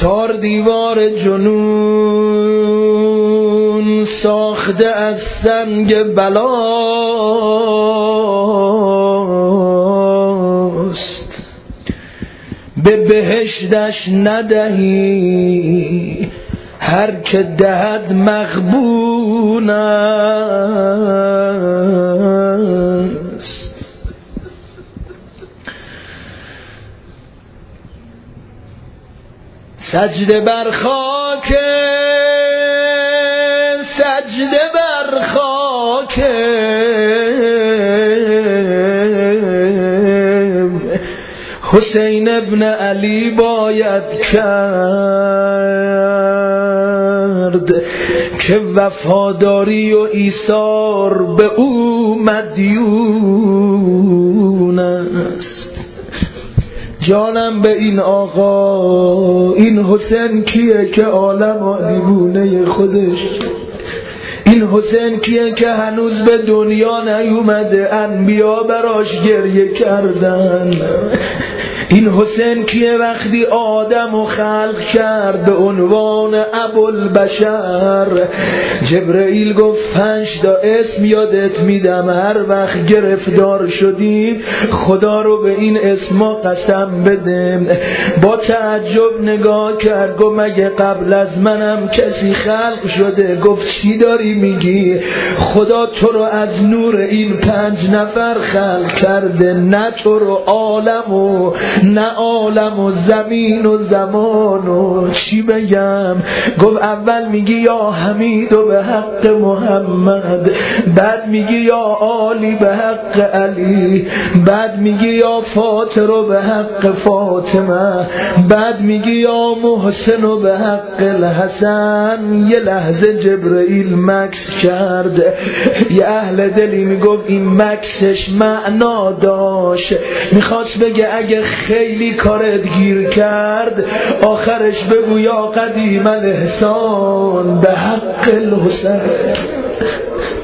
چار دیوار جنون ساخته از سنگ بلاست به بهشتش ندهی هر که دهد مغبون سجده بر خاک سجده بر خاک حسین ابن علی باید کرد که وفاداری و ایثار به او مدیون. جانم به این آقا این حسین کیه که عالم دیوونه خودش؟ این حسین کیه که هنوز به دنیا نیومده انبیا براش گریه کردن؟ این حسین کیه وقتی آدم و خلق کرد به عنوان بشر جبرئیل گفت پنج تا اسم یادت میدم هر وقت گرفتار شدیم خدا رو به این اسما قسم بده. با تعجب نگاه کرد گفت مگه قبل از منم کسی خلق شده؟ گفت چی داری میگی؟ خدا تو رو از نور این پنج نفر خلق کرده نه تو رو عالم و نه عالم و زمین و زمان و چی بگم؟ گفت اول میگی یا حمید و به حق محمد بعد میگی یا عالی به حق علی بعد میگی یا فاطر و به حق فاطمه بعد میگی یا محسن و به حق الحسن. یه لحظه جبرئیل مکس کرد. یه اهل دلی می‌گفت این مکسش معنا داشت. می‌خواست بگه اگه خیلی کارت گیر کرد آخرش بگو یا قدیم الاحسان به حق الحسن.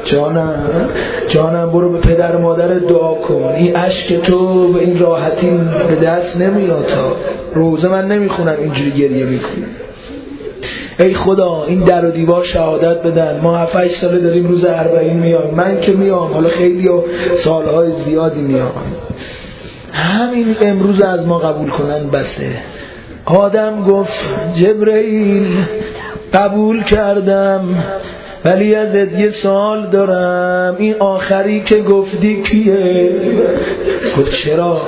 جانم جانم برو به پدر مادر دعا کن. این عشق تو به این راحتی به دست نمیاد تا. روزه من نمی‌خونم اینجوری گریه می‌کنم ای خدا این در و دیوار شهادت بدن. ما 7 ساله داریم روز اربعین میایم. من که میام حالا خیلی و سالهای زیادی میام. همین امروز از ما قبول کنن بسه آدم گفت جبرئیل قبول کردم ولی از یه سال دارم. این آخری که گفتی کیه؟ گفت چرا؟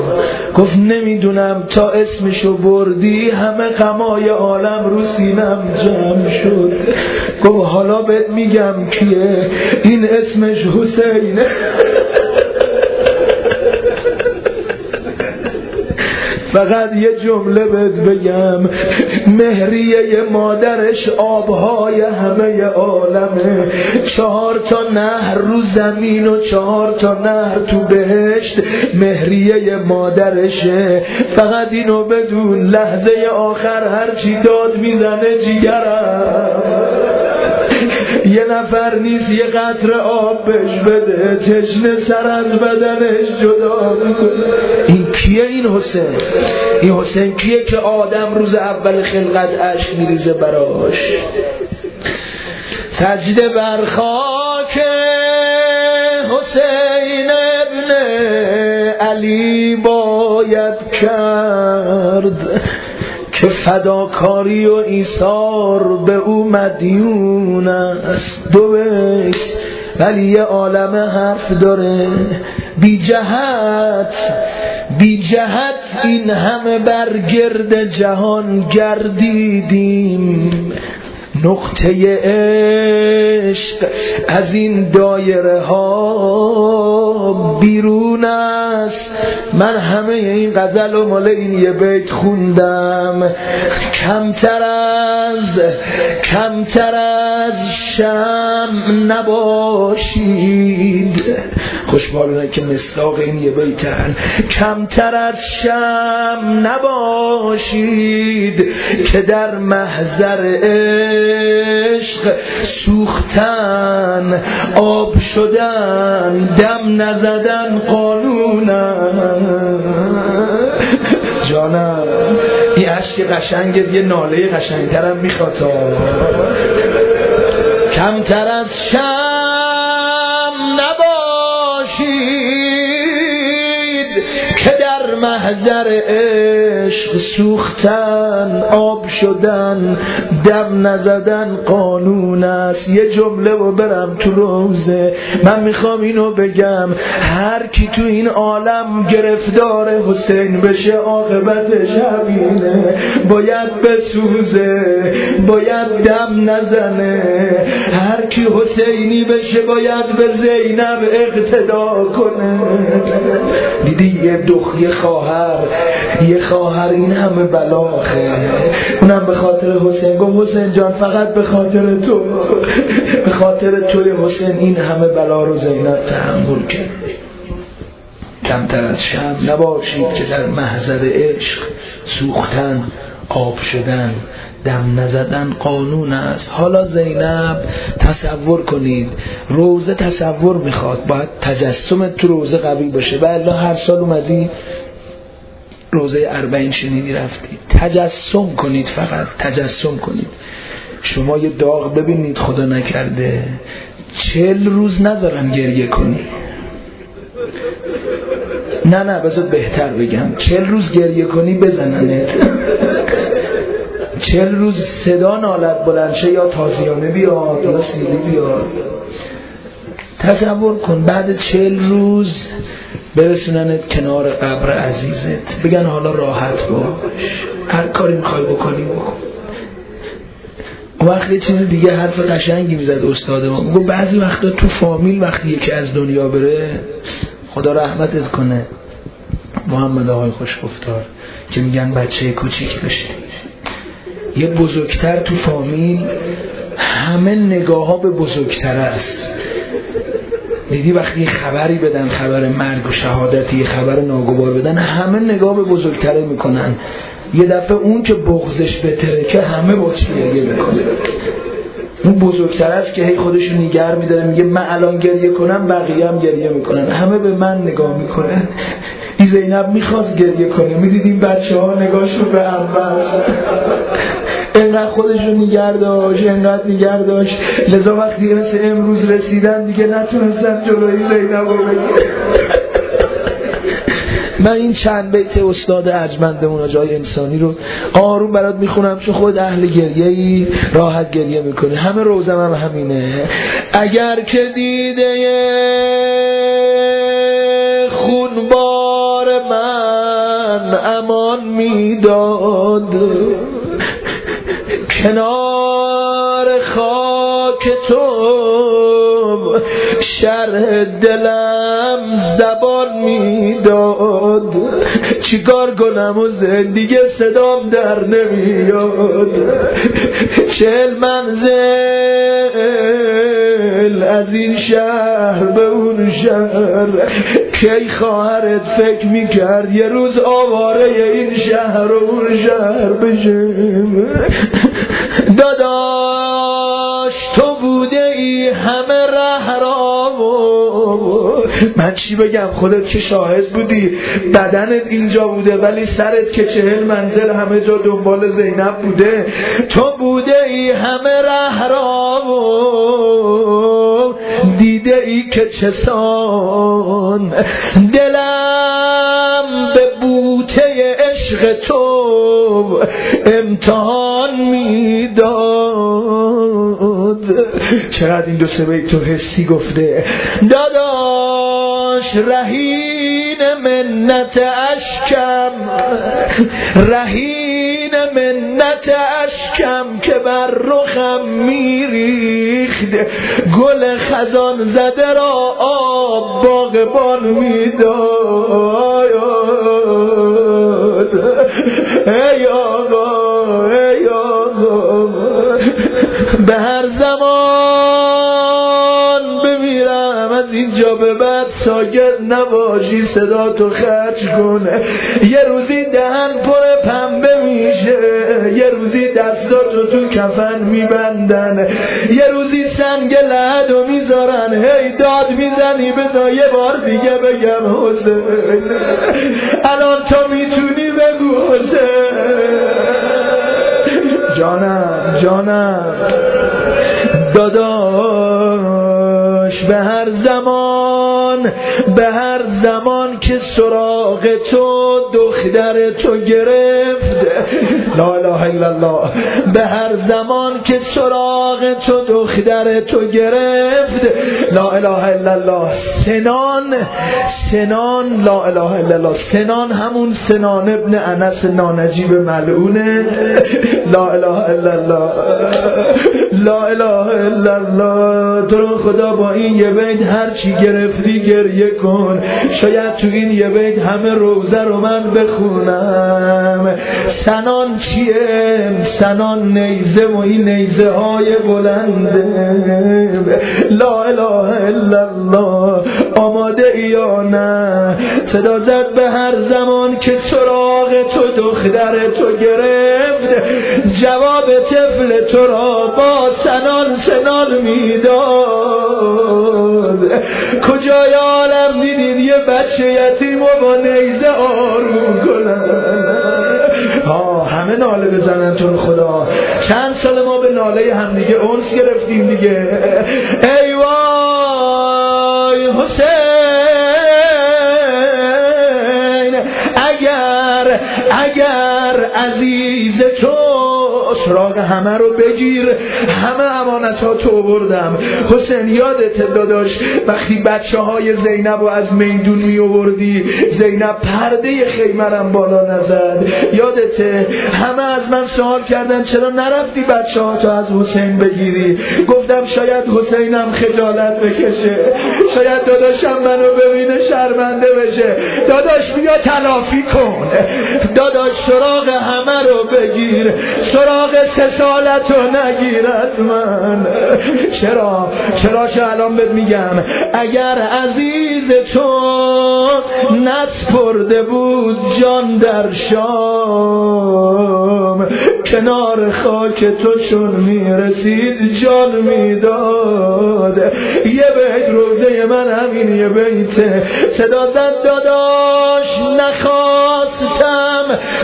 گفت نمی‌دونم. تا اسمشو بردی همه قمای عالم رو سینم جمع شد. گفت حالا بهت میگم کیه؟ این اسمش حسینه فقط یه جمله بهت بگم مهریه مادرش آبهای همه عالمه. چهار تا نهر رو زمین و چهار تا نهر تو بهشت مهریه مادرشه. فقط اینو بدون لحظه آخر هرچی داد می‌زنه جیگرم. یه نفر نیست یه قطر آب بهش بده تشنه سر از بدنش جدا این کیه این حسین؟ این حسین کیه که آدم روز اول خلقت عشق میریزه براش؟ سجده بر خاک حسین ابن علی باید کرد. که فداکاری و ایثار به او مدیون است. دو بیت ولی یه عالم حرف داره. بی جهت بی جهت این همه برگرد جهان گردیدیم. نقطه عشق از این دایره ها بیرون است. من همه این غزل و مال این یه بیت خوندم. کمتر از کمتر از شم نباشید. خوشبالونه که مصداق این یه بیتن. کمتر از شم نباشید که در محضر عشق سوختن آب شدن دم نزدن قانونن. جانم این اشک قشنگت یه ناله قشنگترم می‌خواد کمتر از شم محضر عشق سوختن آب شدن دم نزدن قانون است. یه جمله و برم تو روزه. من می‌خوام اینو بگم. هر کی تو این عالم گرفتار حسین بشه عاقبتش همینه باید بسوزه باید دم نزنه. هر کی حسینی بشه باید به زینب اقتدا کنه. دیدی یه دخ یه خواهر یه خواهر این همه بلاخه اونم به خاطر حسین گفت حسین جان فقط به خاطر تو. به خاطر توی حسین این همه بلا رو زینب تحمل کرد. کمتر از شم نباشید که در محضر عشق سوختن آب شدن دم نزدن قانون است. حالا زینب تصور کنید. روزه تصور می‌خواد. باید تجسم تو روزه قوی باشه. و الله هر سال اومدی روزه اربعین شنینی رفتی تجسم کنید فقط. تجسم کنید. شما یه داغ ببینید خدا نکرده. چل روز ندارن گریه کنی. نه نه بذار بهتر بگم. چل روز گریه کنی بزننت. چل روز صدا نالت بلنشه یا تازیانه بیاد یا سیلی بیاد. تصور کن بعد چل روز برسوننت کنار قبر عزیزت. بگن حالا راحت باش هر کاری می‌خوای بکنی بکن. وقت یه چیز دیگه حرف قشنگی می‌زد استاد ما. میگو بعضی وقتا تو فامیل وقتی یکی از دنیا بره خدا رحمتت کنه. محمد آقای خوش گفتار که میگن بچه کوچیک داشتی. یه بزرگتر تو فامیل همه نگاه ها به بزرگتر است. دیدی وقتی خبری بدن خبر مرگ و شهادتی خبر ناگوار بدن همه نگاه به بزرگتره می‌کنن. یه دفعه اون که بغزش بهتره که همه با گریه می‌کنه اون بزرگتر است که هی خودشون نگر میداره میگه من الان گریه کنم بقیه هم گریه می‌کنن. همه به من نگاه می‌کنن. ای زینب می‌خواست گریه کنه می‌دیدیم بچه ها نگاهشون به اول انقدر خودشون نگر داشت انقدر نگر داشت لذا وقتی مثل امروز رسیدن دیگه نتونستن جلوی زینب رو من این چند بیت استاد ارجمندمون جای انسانی رو آروم برات می‌خونم چون خود اهل گریه ای راحت گریه می‌کنه همه روزم هم همینه. اگر که دیده خونبار من امان می‌داد کنار خاک تو شرح دلم زبان می‌داد. چیکار کنم و زندگی صدام در نمیاد؟ چل منزل از این شهر به اون شهر. کی خواهرت فکر می‌کرد یه روز آواره این شهر و اون شهر بشه؟ داداش تو بوده ای همه ره را من چی بگم؟ خودت که شاهد بودی بدنت اینجا بوده ولی سرت که چهل منزل همه جا دنبال زینب بوده. تو بوده ای همه ره را دیده ای که چسان دلم به بوته عشق تو امتحان می‌داد. چقدر این دو سه تو حسی گفته؟ داداش رهین منت اشکم. رهین منت اشکم که بر رخم میریخت. گل خزان زده را آب باغبان می‌داد. ای آقا ای آقا. به هر زمان بمیرم از اینجا به بعد ساکت نباشی صدا تو خرج کنه. یه روزی دهن پر پنبه میشه. یه روزی دستاتو تو کفن میبندن. یه روزی سنگ لحدو می‌ذارن. هی داد می‌زنی بذار یه بار دیگه بگم حسین الان تو می‌تونی بگو حسین جانم جانم. داداش به هر زمان به هر زمان که سراغ تو دختر تو گرفت لا اله الا الله. به هر زمان که سراغ تو دختر تو گرفت لا اله الا الله. سنان سنان لا اله الا الله. سنان همون سنان ابن انس نانجیب ملعونه. لا اله الا الله. لا اله الا الله. تو رو خدا با این یه بیت هر چی گرفتی گریه کن. شاید تو این یه بیت همه روزه رو من بخونم. سنان چیه؟ سنان نیزه و این نیزه های بلنده. لا اله الا الله. آماده یا نه؟ صدا زد به هر زمان که سراغ تو دختر تو گرفت. جواب طفل تو را با سنان سنان می‌داد. کجای عالم دیدید یه بچه یتیم و با نیزه آروم کنن همه ناله بزنن تون خدا. چند سال ما به ناله هم دیگه اونس گرفتیم دیگه. ای وای حسین اگر اگر عزیز تو سراغ همه رو بگیر. همه امانت ها تو بردم حسین یادت داداش وقتی بچه های زینب رو از میدون می آوردی زینب پرده خیمرم بالا نزد. یادته همه از من سوال کردن چرا نرفتی بچه ها تو از حسین بگیری؟ گفتم شاید حسینم خجالت بکشه. شاید داداشم منو ببینه شرمنده بشه. داداش بیا تلافی کن. داداش سراغ همه رو بگیر. سراغ سه سالتو نگیرد من. چرا؟ چرا چه الان بهت میگم؟ اگر عزیز تو نسپرده بود جان در شام کنار خاک تو چون می‌رسید جان می‌داد. یه بیت روزه من همین یه بیت. صدا زد داداش نخواستم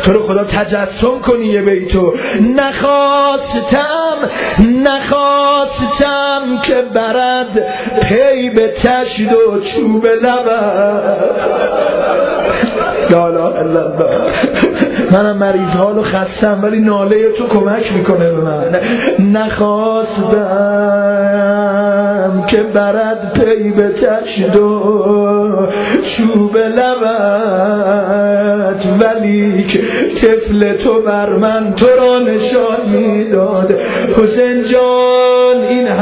تو رو خدا تجسم کنی یه بیتو. نخواستم نخواستم که برد پی به تشد و چوب لبد منم مریض حالو خستم ولی ناله تو کمک می‌کنه به من. نخواستم که برد پی به تشد و چوب لبد ولی طفل تو بر من تو را نشان می‌داد حسین جان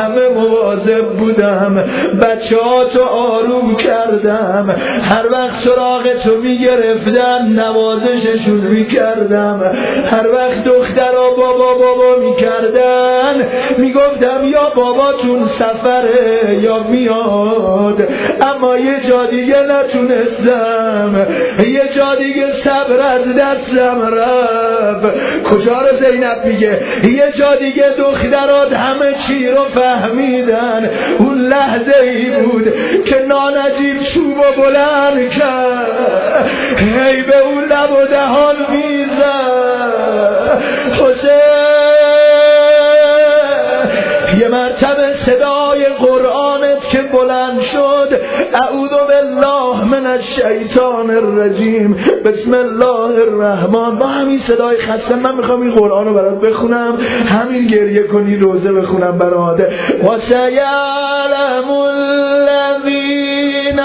همه مواظب بودم. بچه ها تو آروم کردم. هر وقت سراغ تو می‌گرفتن نوازششون می‌کردم. هر وقت دخترها بابا بابا می‌کردن می‌گفتم یا باباتون سفره یا میاد. اما یه جا دیگه نتونستم. یه جا دیگه صبر از دستم رفت. کجا رو زینب میگه؟ یه جا دیگه دخترات همه چی رو فهمیدن اون لحظه ای بود که نانجیب چوب و بلند کرد. هی به اون لب و دهان میزن حسین یه مرتبه صدای قرآنت که بلند شد. اعوذ بالله من الشیطان الرجیم. بسم الله الرحمن. با همین صدای خسته من می‌خوام این قرآن رو برات بخونم. همین گریه کنی روزه بخونم برات. و سیعلم الذین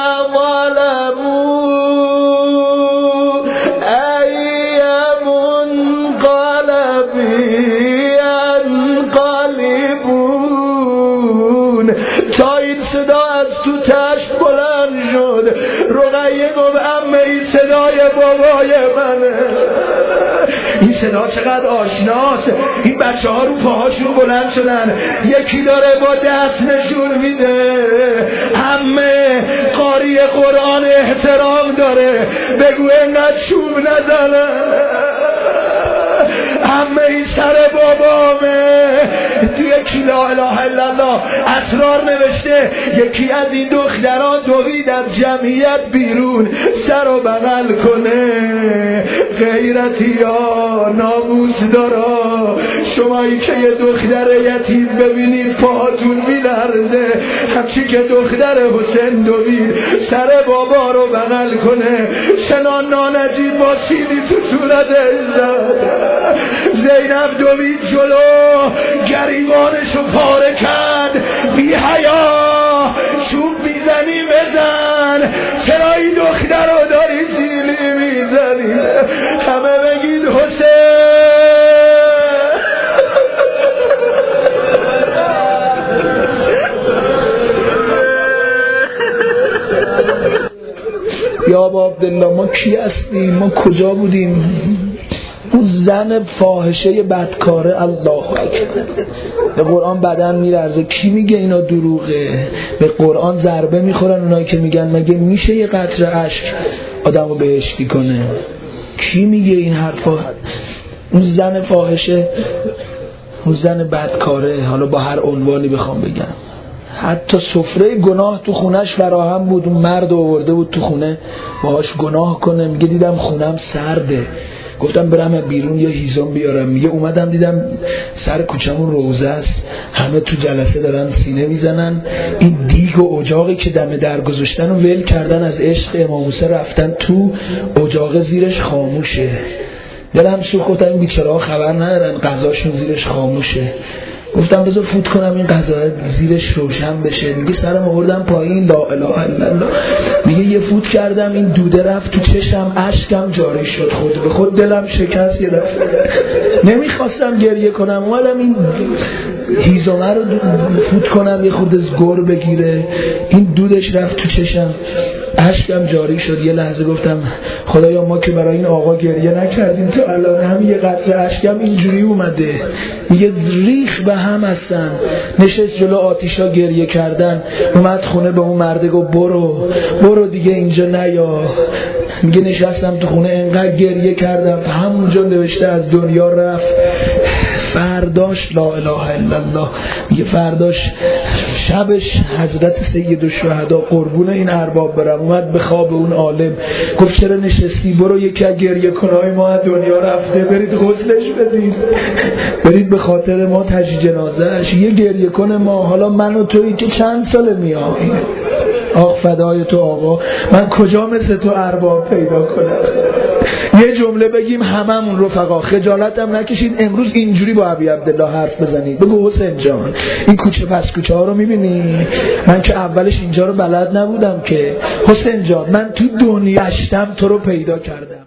صدا چقدر آشناست این بچه ها رو پاهاشون بلند شدن. یکی داره با دست نشون میده. همه قاری قرآن احترام داره. بگو انقدر چوب نزنه. همه این سر بابامه. یکی لا اله الا الله اسرار نوشته. یکی از این دختران دوید از جمعیت بیرون. سر و بغل کنه. غیرتی یا ناموس دارا؟ شمایی که یه دختر یتیم ببینید پاهاتون میلرزه. همچی که دختر حسین دوید سر بابا رو بغل کنه. شنان نانجیب با سیدی تو صورتش زینب دوید جلو گریبانشو پاره کرد. بی حیا چوب می‌زنی بزن. چرا این دختر رو سیلی همه بگید حسین. یا عبدالله ما کی هستیم؟ ما کجا بودیم؟ اون زن فاحشه بدکاره الله به قرآن بدن میرزه کی میگه اینا دروغه؟ به قرآن ضربه می‌خورن اونایی که میگن مگه میشه یه قطر عشق آدم رو بهشتی کنه؟ کی میگه این حرفا؟ اون زن فاحشه اون زن بدکاره حالا با هر عنوانی بخوام بگم. حتی سفره گناه تو خونش فراهم بود اون مرد آورده بود تو خونه باهاش گناه کنه. میگه دیدم خونم سرده. گفتم برم بیرون یا هیزم بیارم. میگه اومدم دیدم سر کوچمون روزه است. همه تو جلسه دارن سینه می‌زنن. این دیگ و اجاقی که دم در گذاشتن و ول کردن از عشق امام رفتن تو اجاق زیرش خاموشه. دلم سوخت گفتم این بیچاره خبر ندارن غذاشون زیرش خاموشه. گفتم بذار فوت کنم این قضا زیرش روشن بشه. میگه سرم آوردم پایین. لا اله الا الله. میگه یه فوت کردم این دوده رفت تو چشم اشکم جاری شد. خود به خود دلم شکست یه دفعه. نمی‌خواستم گریه کنم. اومدم این هیزومه رو فوت کنم یه خود از گر بگیره. این دودش رفت تو چشم اشکم جاری شد. یه لحظه گفتم خدایا ما که برای این آقا گریه نکردیم تو الان هم یه قطر اشکم اینجوری اومده. میگه ریخ به هم هستن. نشست جلو آتیشا گریه کردن. اومد خونه به اون مرده گفت برو برو دیگه اینجا نیا. میگه نشستم تو خونه انقدر گریه کردم. همونجا نوشته از دنیا رفت. فرداش لا اله الا الله. میگه فرداش شبش حضرت سید الشهدا قربون این ارباب برم. اومد به خواب اون عالم. گفت چرا نشستی؟ برو یکی گریه کنای ما دنیا رفته. برید غسلش بدید. برید به خاطر ما تجی جنازهش یه گریه کنه ما. حالا من و تویی که چند سال میام آخ فدای تو آقا. من کجا مثل تو ارباب پیدا کنم؟ یه جمله بگیم هممون رفقا. خجالتم نکشید امروز اینجوری با ابی عبدالله حرف بزنید. بگو حسین جان این کوچه پس کوچه ها رو می‌بینی؟ من که اولش اینجا رو بلد نبودم که. حسین جان من تو دنیا تو رو پیدا کردم.